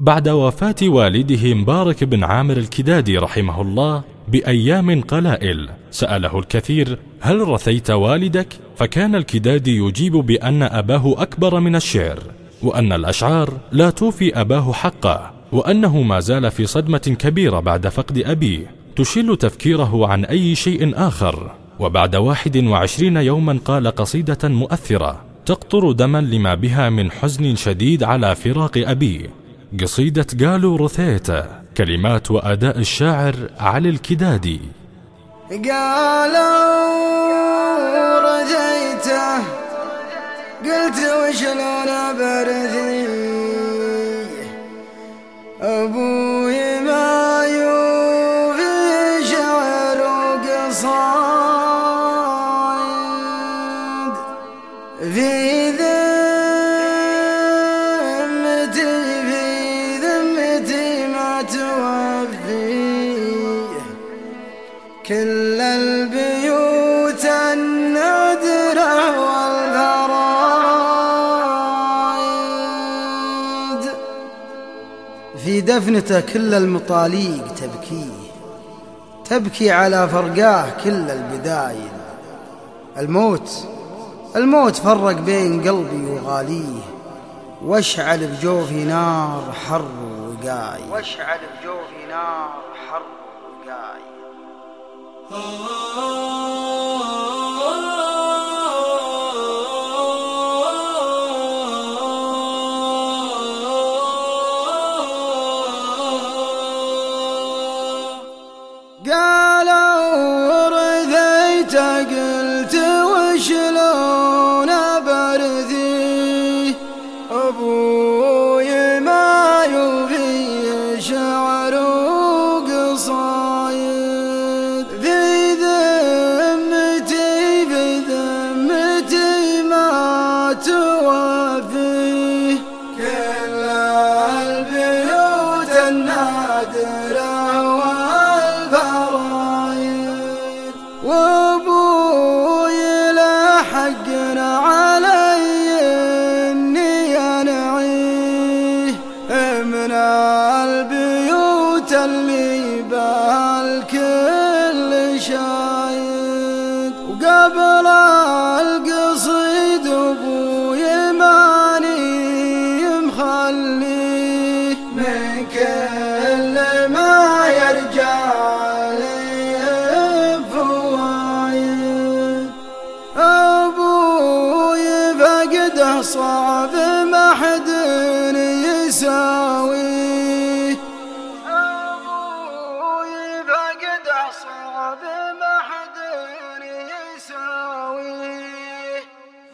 بعد وفاة والده مبارك بن عامر الكدادي رحمه الله بأيام قلائل سأله الكثير هل رثيت والدك؟ فكان الكدادي يجيب بأن أباه أكبر من الشعر وأن الأشعار لا توفي أباه حقه وأنه ما زال في صدمة كبيرة بعد فقد أبيه تشل تفكيره عن أي شيء آخر وبعد واحد وعشرين يوما قال قصيدة مؤثرة تقطر دما لما بها من حزن شديد على فراق أبيه قصيدة قالوا رثيته كلمات وأداء الشاعر علي الكدادي. قالوا رثيته قلت وشلون برثي أبوي كل البيوت النادرة والفرايد في دفنته كل المطاليق تبكي تبكي على فرقاه كل البدايد الموت الموت فرق بين قلبي وغاليه واشعل بجوفي نار حر وقاي واشعل بجوفي نار حر وقاي قالوا شايد. وقبل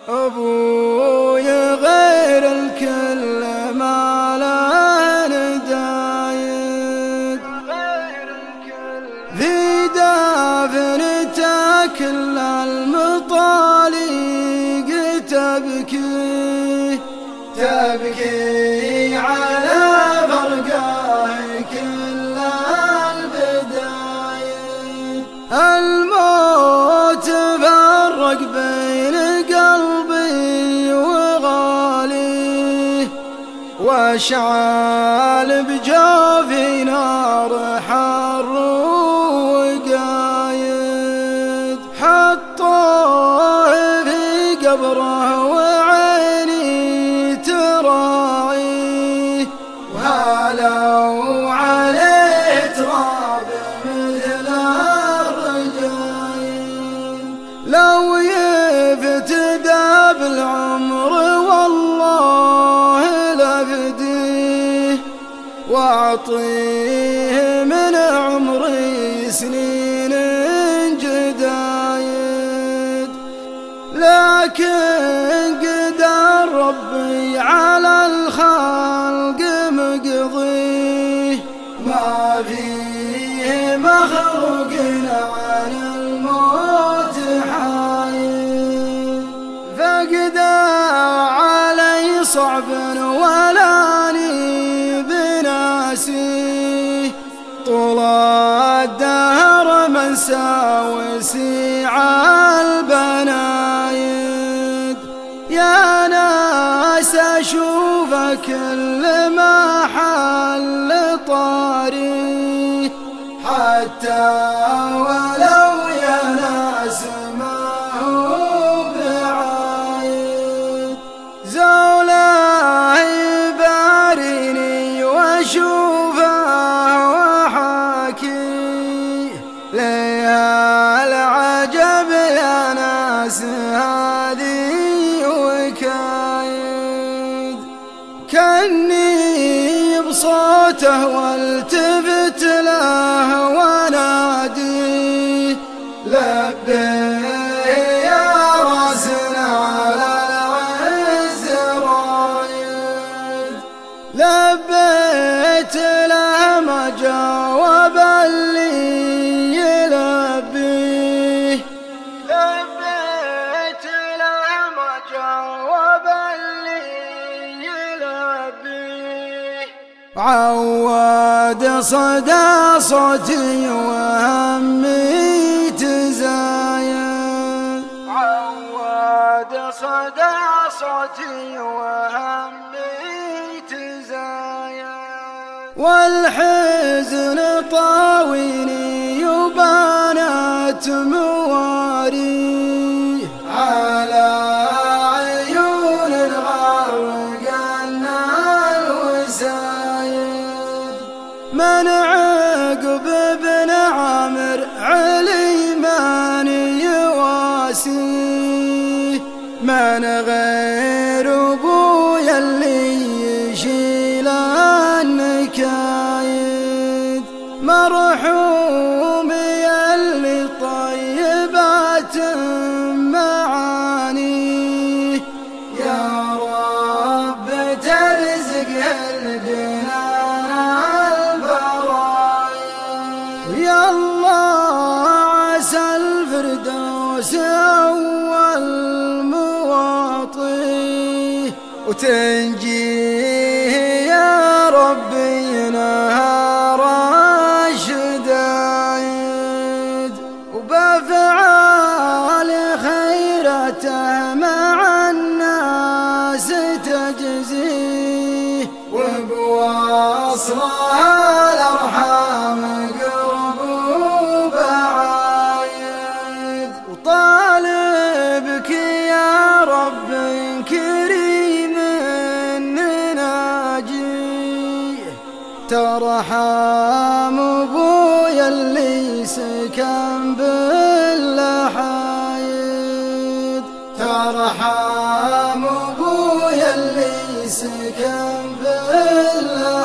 أبوي غير الكل ما ندايد. في دافنته كل المطاليق تبكي. تبكي على فرقاه كل البداية. الموت واشعل بجوفي نار حر وقايد حطوه في قبره وعيني تراعيه وهلوا عليه تراب مثل الرجايل لو يفتدى واعطيه من عمري سنين جدايد. لكن قدر ربي على الخلق مقضيه. ما فيه مخلوق عن الموت حايل فقد علي صعب وساوسي البنايد. يا ناس أشوفك كل ما حل طاري. حتى وعي هذه وكايد. كأني بصوته والتفت له ونادي لبيه عود صدى صوتي وهمي تزايد عود صدى صوتي وهمي تزايد والحزن طاويني وبنات مواري من وتنجيه يا ربي نهار الشدايد وبفعال خيرته مع الناس تجزيه. وبواصلها ترحم أبويا اللي سكن باللحايد ترحم أبويا اللي سكن باللحايد